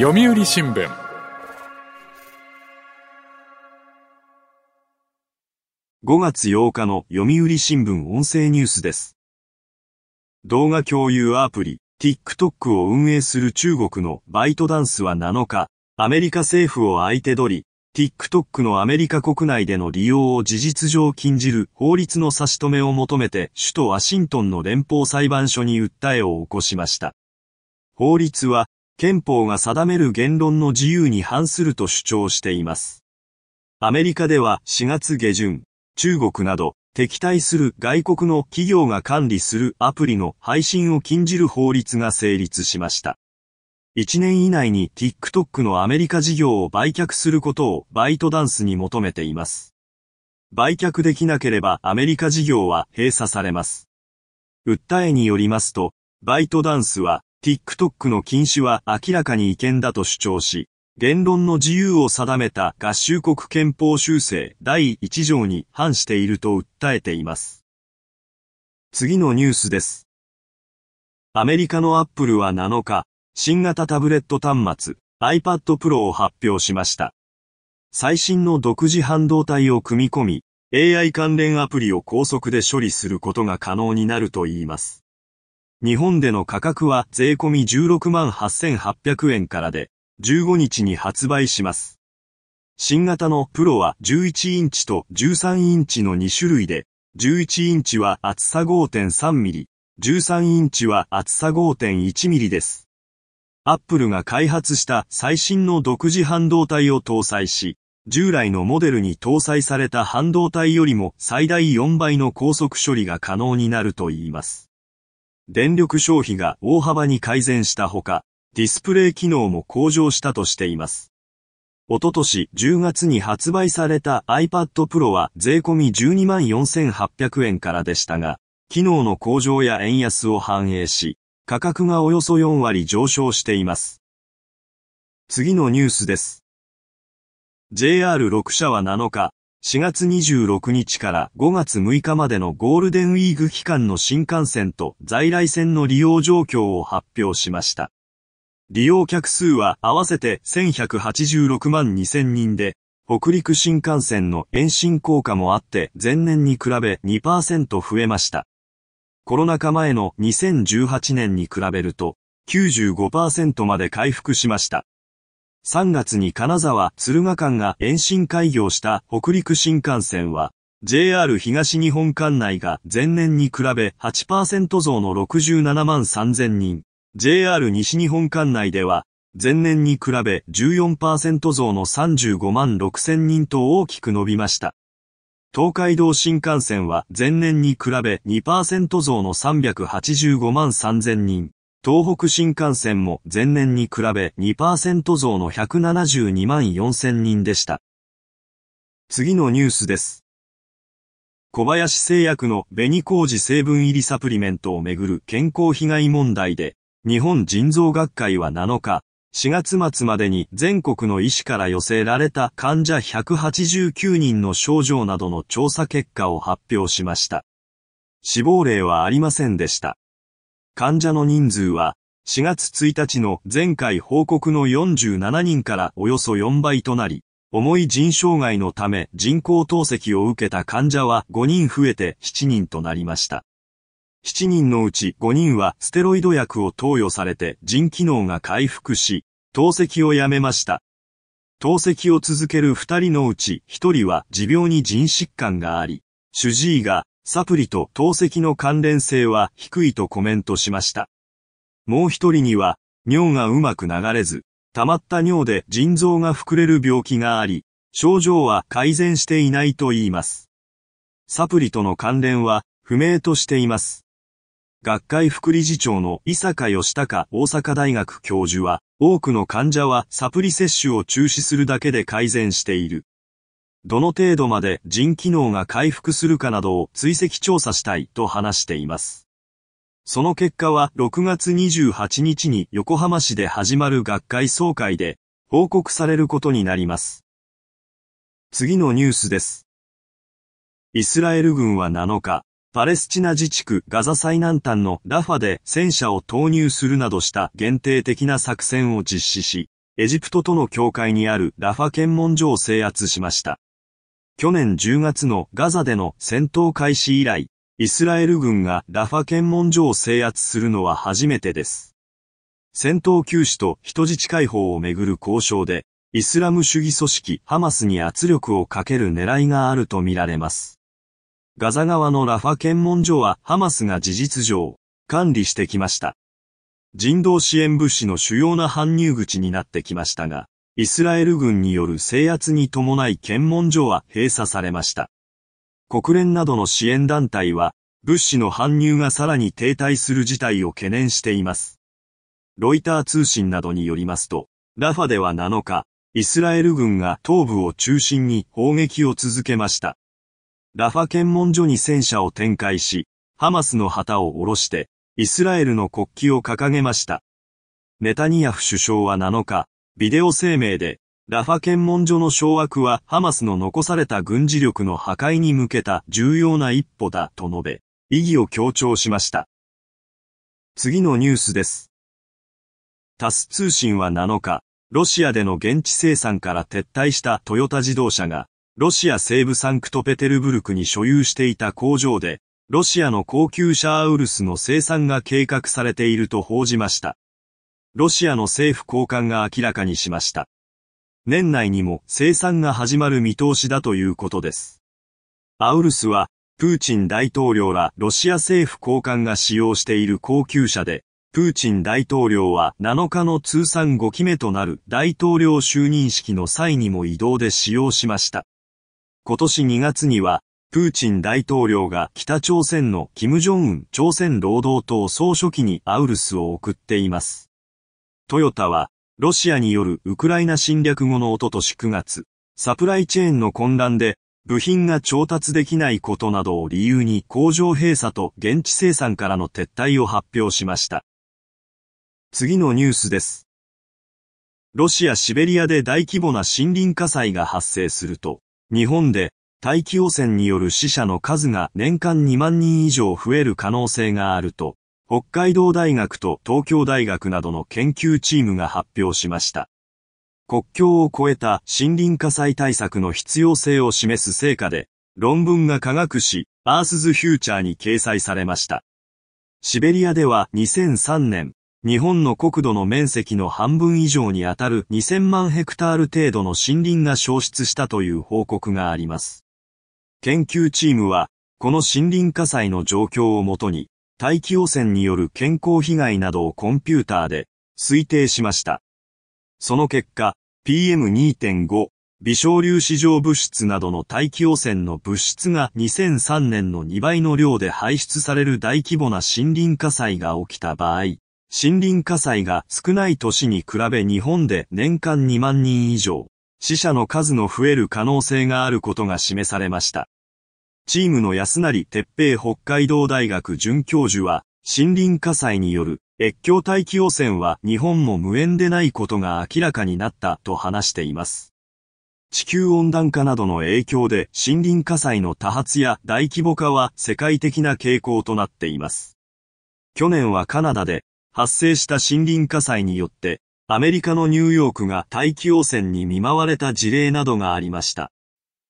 読売新聞5月8日の読売新聞音声ニュースです。動画共有アプリ TikTok を運営する中国のバイトダンスは7日、アメリカ政府を相手取り、TikTok のアメリカ国内での利用を事実上禁じる法律の差し止めを求めて首都ワシントンの連邦裁判所に訴えを起こしました。法律は憲法が定める言論の自由に反すると主張しています。アメリカでは4月下旬、中国など敵対する外国の企業が管理するアプリの配信を禁じる法律が成立しました。1年以内に TikTok のアメリカ事業を売却することをバイトダンスに求めています。売却できなければアメリカ事業は閉鎖されます。訴えによりますと、バイトダンスは TikTok の禁止は明らかに違憲だと主張し、言論の自由を定めた合衆国憲法修正第1条に反していると訴えています。次のニュースです。アメリカのアップルは7日、新型タブレット端末 iPad Pro を発表しました。最新の独自半導体を組み込み、AI 関連アプリを高速で処理することが可能になるといいます。日本での価格は税込み16万8800円からで、15日に発売します。新型のプロは11インチと13インチの2種類で、11インチは厚さ5.3ミリ、13インチは厚さ5.1ミリです。アップルが開発した最新の独自半導体を搭載し、従来のモデルに搭載された半導体よりも最大4倍の高速処理が可能になるといいます。電力消費が大幅に改善したほか、ディスプレイ機能も向上したとしています。おととし10月に発売された iPad Pro は税込み12万4800円からでしたが、機能の向上や円安を反映し、価格がおよそ4割上昇しています。次のニュースです。JR6 社は7日、4月26日から5月6日までのゴールデンウィーク期間の新幹線と在来線の利用状況を発表しました。利用客数は合わせて1186万2000人で、北陸新幹線の延伸効果もあって前年に比べ2%増えました。コロナ禍前の2018年に比べると95%まで回復しました。3月に金沢敦賀間が延伸開業した北陸新幹線は、JR 東日本管内が前年に比べ8%増の67万3000人、JR 西日本管内では、前年に比べ14%増の35万6000人と大きく伸びました。東海道新幹線は前年に比べ2%増の385万3000人。東北新幹線も前年に比べ2%増の172万4000人でした。次のニュースです。小林製薬の紅麹成分入りサプリメントをめぐる健康被害問題で、日本腎臓学会は7日、4月末までに全国の医師から寄せられた患者189人の症状などの調査結果を発表しました。死亡例はありませんでした。患者の人数は4月1日の前回報告の47人からおよそ4倍となり、重い腎障害のため人工透析を受けた患者は5人増えて7人となりました。7人のうち5人はステロイド薬を投与されて腎機能が回復し、透析をやめました。透析を続ける2人のうち1人は持病に腎疾患があり、主治医がサプリと透析の関連性は低いとコメントしました。もう一人には、尿がうまく流れず、溜まった尿で腎臓が膨れる病気があり、症状は改善していないと言います。サプリとの関連は不明としています。学会副理事長の伊坂義孝大阪大学教授は、多くの患者はサプリ摂取を中止するだけで改善している。どの程度まで腎機能が回復するかなどを追跡調査したいと話しています。その結果は6月28日に横浜市で始まる学会総会で報告されることになります。次のニュースです。イスラエル軍は7日、パレスチナ自治区ガザ最南端のラファで戦車を投入するなどした限定的な作戦を実施し、エジプトとの境界にあるラファ検問所を制圧しました。去年10月のガザでの戦闘開始以来、イスラエル軍がラファ検問所を制圧するのは初めてです。戦闘休止と人質解放をめぐる交渉で、イスラム主義組織ハマスに圧力をかける狙いがあるとみられます。ガザ側のラファ検問所はハマスが事実上管理してきました。人道支援物資の主要な搬入口になってきましたが、イスラエル軍による制圧に伴い検問所は閉鎖されました。国連などの支援団体は、物資の搬入がさらに停滞する事態を懸念しています。ロイター通信などによりますと、ラファでは7日、イスラエル軍が東部を中心に砲撃を続けました。ラファ検問所に戦車を展開し、ハマスの旗を下ろして、イスラエルの国旗を掲げました。ネタニヤフ首相は7日、ビデオ声明で、ラファ検問所の掌握はハマスの残された軍事力の破壊に向けた重要な一歩だと述べ、意義を強調しました。次のニュースです。タス通信は7日、ロシアでの現地生産から撤退したトヨタ自動車が、ロシア西部サンクトペテルブルクに所有していた工場で、ロシアの高級シャーウルスの生産が計画されていると報じました。ロシアの政府高官が明らかにしました。年内にも生産が始まる見通しだということです。アウルスは、プーチン大統領らロシア政府高官が使用している高級車で、プーチン大統領は7日の通算5期目となる大統領就任式の際にも移動で使用しました。今年2月にはプーチン大統領が北朝鮮の金正恩朝鮮労働党総書記にアウルスを送っています。トヨタは、ロシアによるウクライナ侵略後のおととし9月、サプライチェーンの混乱で、部品が調達できないことなどを理由に工場閉鎖と現地生産からの撤退を発表しました。次のニュースです。ロシア・シベリアで大規模な森林火災が発生すると、日本で大気汚染による死者の数が年間2万人以上増える可能性があると、北海道大学と東京大学などの研究チームが発表しました。国境を越えた森林火災対策の必要性を示す成果で、論文が科学誌、アースズ・フューチャーに掲載されました。シベリアでは2003年、日本の国土の面積の半分以上にあたる2000万ヘクタール程度の森林が消失したという報告があります。研究チームは、この森林火災の状況をもとに、大気汚染による健康被害などをコンピューターで推定しました。その結果、PM2.5、微小粒子状物質などの大気汚染の物質が2003年の2倍の量で排出される大規模な森林火災が起きた場合、森林火災が少ない年に比べ日本で年間2万人以上、死者の数の増える可能性があることが示されました。チームの安成鉄平北海道大学准教授は、森林火災による越境大気汚染は日本も無縁でないことが明らかになったと話しています。地球温暖化などの影響で森林火災の多発や大規模化は世界的な傾向となっています。去年はカナダで発生した森林火災によってアメリカのニューヨークが大気汚染に見舞われた事例などがありました。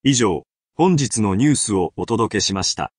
以上、本日のニュースをお届けしました。